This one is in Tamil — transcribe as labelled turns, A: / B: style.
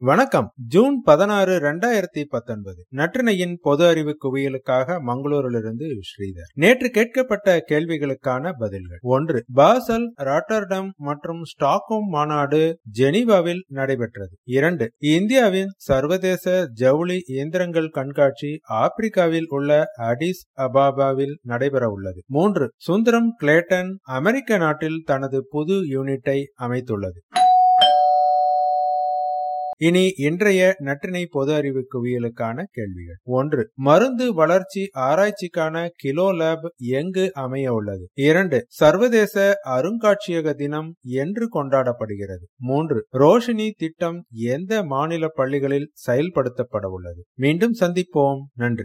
A: வணக்கம். ஜூன் பதினாறு இரண்டாயிரத்தி பத்தொன்பது. நற்றினையின் பொது அறிவு குவியலுக்காக மங்களூரிலிருந்து ஸ்ரீதர். நேற்று கேட்கப்பட்ட கேள்விகளுக்கான பதில்கள். ஒன்று பாசல் ராட்டர்டம் மற்றும் ஸ்டாக்ஹோம் மாநாடு ஜெனீவாவில் நடைபெற்றது. இரண்டு இந்தியாவின் சர்வதேச ஜவுளி இயந்திரங்கள் கண்காட்சி ஆப்பிரிக்காவில் உள்ள அடிஸ் அபாபாவில் நடைபெற உள்ளது மூன்று சுந்தரம் கிளேட்டன் அமெரிக்க நாட்டில் தனது புது யூனிட்டை அமைத்துள்ளது. இனி இன்றைய நற்றினை பொது அறிவு குவியலுக்கான கேள்விகள். ஒன்று மருந்து வளர்ச்சி ஆராய்ச்சிக்கான கிலோ லேப் எங்கு அமைய உள்ளது? இரண்டு சர்வதேச அருங்காட்சியக தினம் என்று கொண்டாடப்படுகிறது. மூன்று ரோஷினி திட்டம் எந்த மாநில பள்ளிகளில் செயல்படுத்தப்பட உள்ளது? மீண்டும் சந்திப்போம். நன்றி.